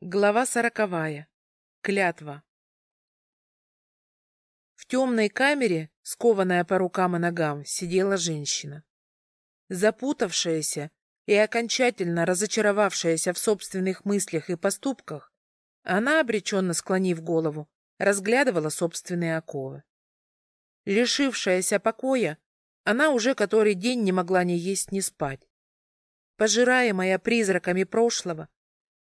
Глава сороковая. Клятва. В темной камере, скованная по рукам и ногам, сидела женщина. Запутавшаяся и окончательно разочаровавшаяся в собственных мыслях и поступках, она, обреченно склонив голову, разглядывала собственные оковы. Лишившаяся покоя, она уже который день не могла ни есть, ни спать. Пожираемая призраками прошлого,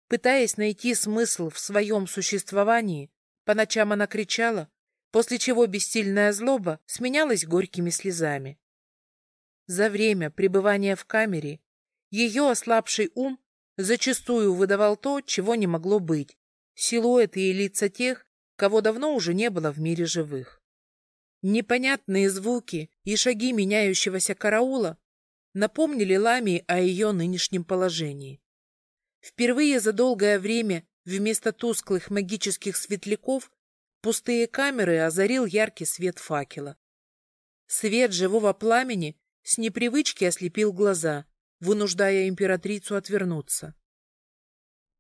Пытаясь найти смысл в своем существовании, по ночам она кричала, после чего бессильная злоба сменялась горькими слезами. За время пребывания в камере ее ослабший ум зачастую выдавал то, чего не могло быть, силуэты и лица тех, кого давно уже не было в мире живых. Непонятные звуки и шаги меняющегося караула напомнили Лами о ее нынешнем положении. Впервые за долгое время вместо тусклых магических светляков пустые камеры озарил яркий свет факела. Свет живого пламени с непривычки ослепил глаза, вынуждая императрицу отвернуться.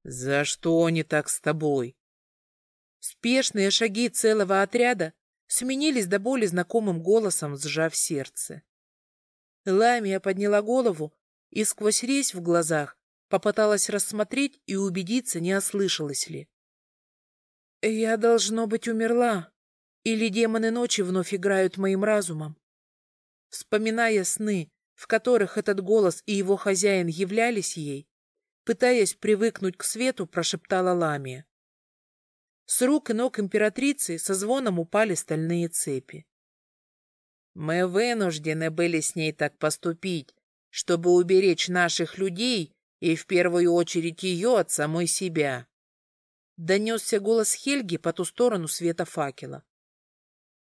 «За что они так с тобой?» Спешные шаги целого отряда сменились до боли знакомым голосом, сжав сердце. Ламия подняла голову и сквозь резь в глазах Попыталась рассмотреть и убедиться, не ослышалась ли. «Я, должно быть, умерла. Или демоны ночи вновь играют моим разумом?» Вспоминая сны, в которых этот голос и его хозяин являлись ей, пытаясь привыкнуть к свету, прошептала Ламия. С рук и ног императрицы со звоном упали стальные цепи. «Мы вынуждены были с ней так поступить, чтобы уберечь наших людей и в первую очередь ее от самой себя. Донесся голос Хельги по ту сторону света факела.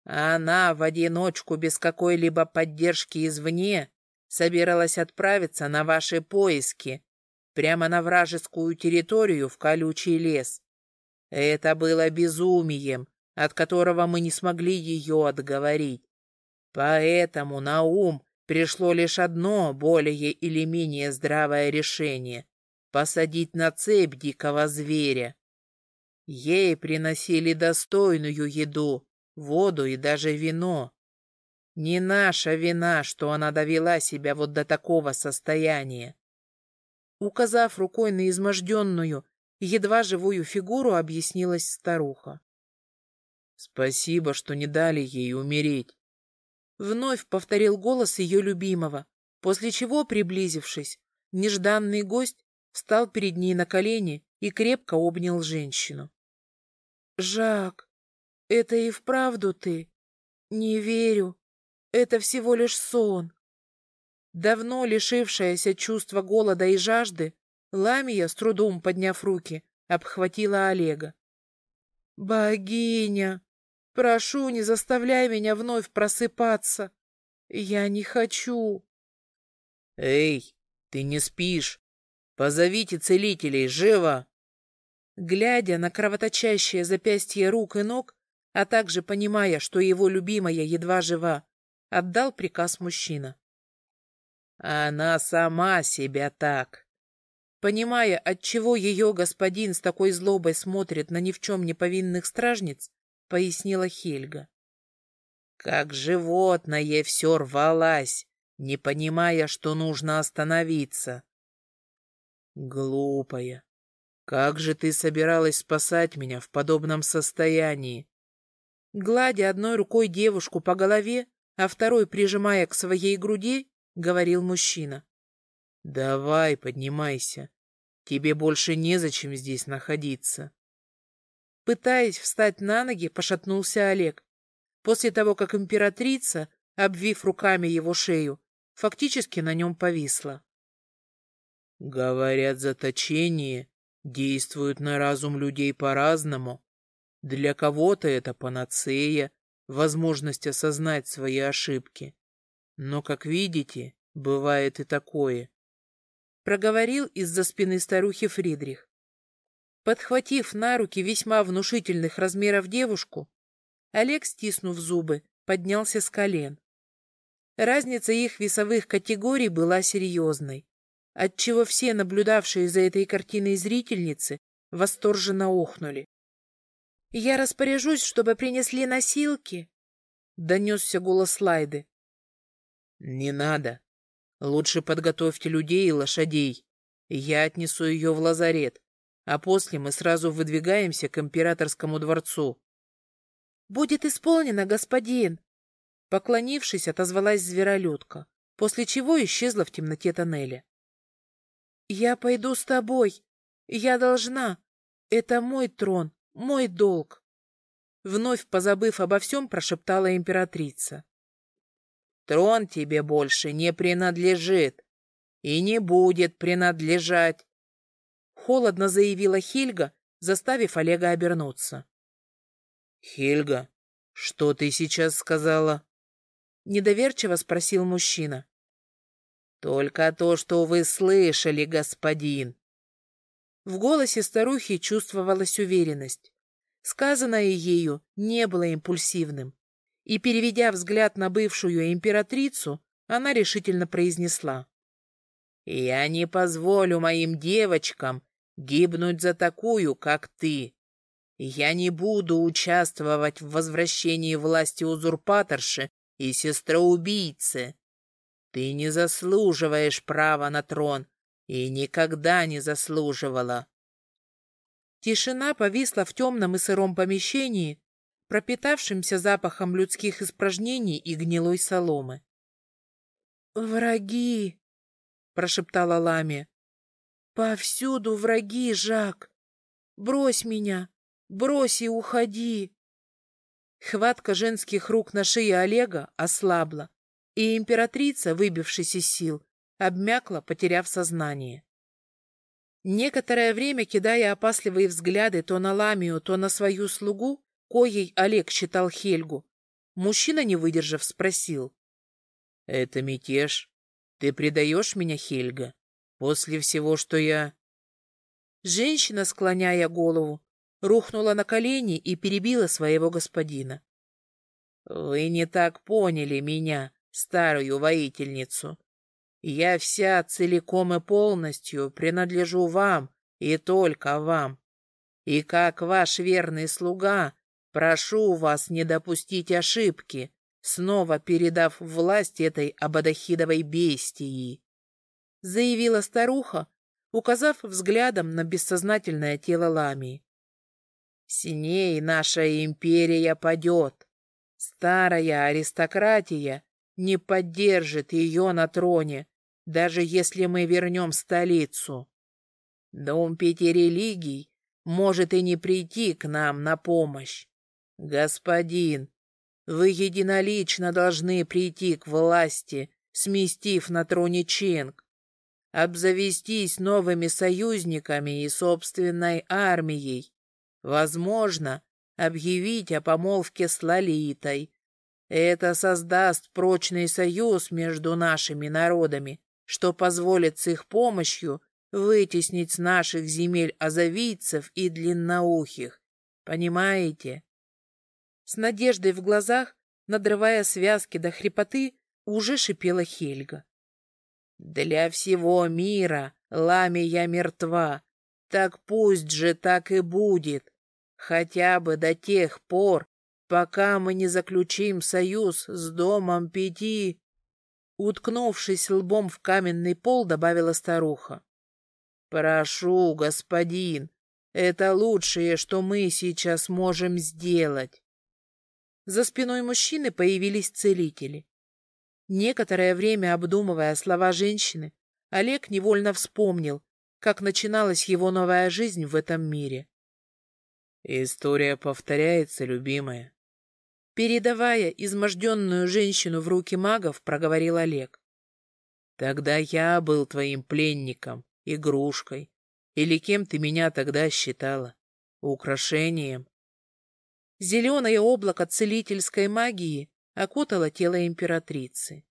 Она в одиночку, без какой-либо поддержки извне, собиралась отправиться на ваши поиски, прямо на вражескую территорию в колючий лес. Это было безумием, от которого мы не смогли ее отговорить. Поэтому на ум пришло лишь одно более или менее здравое решение — посадить на цепь дикого зверя. Ей приносили достойную еду, воду и даже вино. Не наша вина, что она довела себя вот до такого состояния. Указав рукой на изможденную, едва живую фигуру, объяснилась старуха. Спасибо, что не дали ей умереть. Вновь повторил голос ее любимого, после чего, приблизившись, нежданный гость встал перед ней на колени и крепко обнял женщину. «Жак, это и вправду ты? Не верю. Это всего лишь сон». Давно лишившаяся чувства голода и жажды, Ламия, с трудом подняв руки, обхватила Олега. «Богиня!» Прошу, не заставляй меня вновь просыпаться. Я не хочу. Эй, ты не спишь. Позовите целителей, живо! Глядя на кровоточащее запястье рук и ног, а также понимая, что его любимая едва жива, отдал приказ мужчина. Она сама себя так. Понимая, отчего ее господин с такой злобой смотрит на ни в чем не повинных стражниц, пояснила Хельга. Как животное все рвалась, не понимая, что нужно остановиться. Глупая, как же ты собиралась спасать меня в подобном состоянии? Гладя одной рукой девушку по голове, а второй прижимая к своей груди, говорил мужчина. Давай, поднимайся. Тебе больше незачем здесь находиться. Пытаясь встать на ноги, пошатнулся Олег. После того, как императрица, обвив руками его шею, фактически на нем повисла. Говорят, заточение действует на разум людей по-разному. Для кого-то это панацея, возможность осознать свои ошибки. Но, как видите, бывает и такое. Проговорил из-за спины старухи Фридрих. Подхватив на руки весьма внушительных размеров девушку, Олег, стиснув зубы, поднялся с колен. Разница их весовых категорий была серьезной, отчего все наблюдавшие за этой картиной зрительницы восторженно охнули. «Я распоряжусь, чтобы принесли носилки», — донесся голос Лайды. «Не надо. Лучше подготовьте людей и лошадей. Я отнесу ее в лазарет, а после мы сразу выдвигаемся к императорскому дворцу». «Будет исполнено, господин!» Поклонившись, отозвалась зверолюдка, после чего исчезла в темноте тоннеля. «Я пойду с тобой. Я должна. Это мой трон, мой долг!» Вновь позабыв обо всем, прошептала императрица. «Трон тебе больше не принадлежит и не будет принадлежать», — холодно заявила Хильга, заставив Олега обернуться. «Хильга, что ты сейчас сказала?» Недоверчиво спросил мужчина. «Только то, что вы слышали, господин». В голосе старухи чувствовалась уверенность. Сказанное ею не было импульсивным. И, переведя взгляд на бывшую императрицу, она решительно произнесла. «Я не позволю моим девочкам гибнуть за такую, как ты. Я не буду участвовать в возвращении власти узурпаторши и сестроубийцы. Ты не заслуживаешь права на трон и никогда не заслуживала. Тишина повисла в темном и сыром помещении, пропитавшемся запахом людских испражнений и гнилой соломы. «Враги!» — прошептала Лами. «Повсюду враги, Жак! Брось меня! Брось и уходи!» Хватка женских рук на шее Олега ослабла, и императрица, выбившись из сил, обмякла, потеряв сознание. Некоторое время, кидая опасливые взгляды то на Ламию, то на свою слугу, коей Олег считал Хельгу, мужчина, не выдержав, спросил. — Это мятеж? Ты предаешь меня, Хельга, после всего, что я... Женщина, склоняя голову, рухнула на колени и перебила своего господина. «Вы не так поняли меня, старую воительницу. Я вся целиком и полностью принадлежу вам и только вам. И как ваш верный слуга прошу вас не допустить ошибки, снова передав власть этой абадахидовой бестии», — заявила старуха, указав взглядом на бессознательное тело Ламии. С ней наша империя падет. Старая аристократия не поддержит ее на троне, даже если мы вернем столицу. Дом пяти религий может и не прийти к нам на помощь. Господин, вы единолично должны прийти к власти, сместив на троне Ченг, обзавестись новыми союзниками и собственной армией, Возможно, объявить о помолвке с Лолитой. Это создаст прочный союз между нашими народами, что позволит с их помощью вытеснить с наших земель азовийцев и длинноухих. Понимаете? С надеждой в глазах, надрывая связки до хрипоты, уже шипела Хельга. «Для всего мира Ламия мертва. Так пусть же так и будет. Хотя бы до тех пор, пока мы не заключим союз с домом пяти...» Уткнувшись лбом в каменный пол, добавила старуха. «Прошу, господин, это лучшее, что мы сейчас можем сделать». За спиной мужчины появились целители. Некоторое время обдумывая слова женщины, Олег невольно вспомнил, как начиналась его новая жизнь в этом мире. История повторяется, любимая. Передавая изможденную женщину в руки магов, проговорил Олег. Тогда я был твоим пленником, игрушкой. Или кем ты меня тогда считала? Украшением? Зеленое облако целительской магии окутало тело императрицы.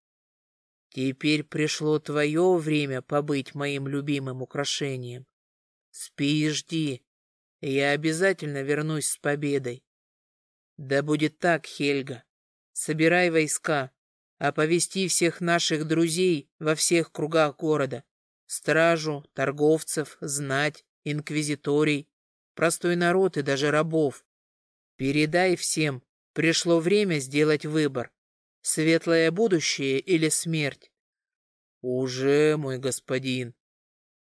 Теперь пришло твое время побыть моим любимым украшением. Спи и жди, я обязательно вернусь с победой. Да будет так, Хельга. Собирай войска, оповести всех наших друзей во всех кругах города. Стражу, торговцев, знать, инквизиторий. простой народ и даже рабов. Передай всем, пришло время сделать выбор. Светлое будущее или смерть? Уже, мой господин.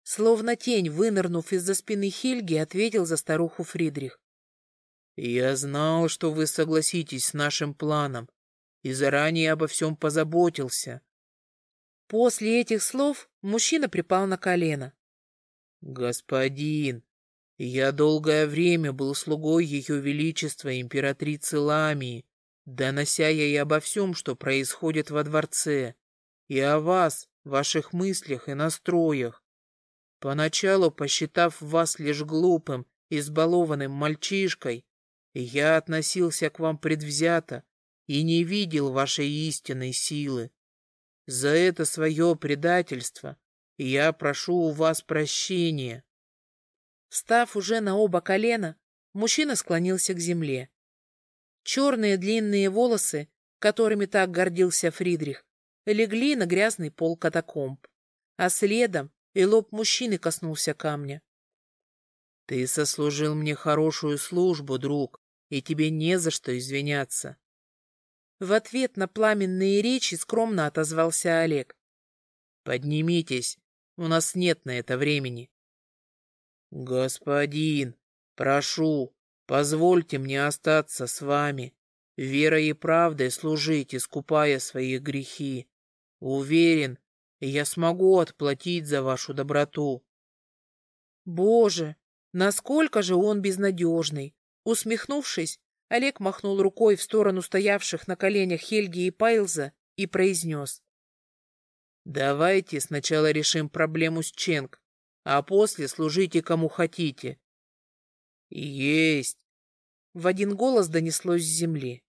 Словно тень, вынырнув из-за спины Хельги, ответил за старуху Фридрих. Я знал, что вы согласитесь с нашим планом, и заранее обо всем позаботился. После этих слов мужчина припал на колено. Господин, я долгое время был слугой Ее Величества императрицы Ламии, донося ей обо всем, что происходит во дворце, и о вас, ваших мыслях и настроях. Поначалу, посчитав вас лишь глупым, избалованным мальчишкой, я относился к вам предвзято и не видел вашей истинной силы. За это свое предательство я прошу у вас прощения. Встав уже на оба колена, мужчина склонился к земле. Черные длинные волосы, которыми так гордился Фридрих, легли на грязный пол катакомб, а следом и лоб мужчины коснулся камня. «Ты сослужил мне хорошую службу, друг, и тебе не за что извиняться». В ответ на пламенные речи скромно отозвался Олег. «Поднимитесь, у нас нет на это времени». «Господин, прошу, позвольте мне остаться с вами, верой и правдой служить, искупая свои грехи. Уверен, я смогу отплатить за вашу доброту». «Боже, насколько же он безнадежный!» Усмехнувшись, Олег махнул рукой в сторону стоявших на коленях Хельги и Пайлза и произнес. «Давайте сначала решим проблему с Ченг а после служите кому хотите. Есть. В один голос донеслось с земли.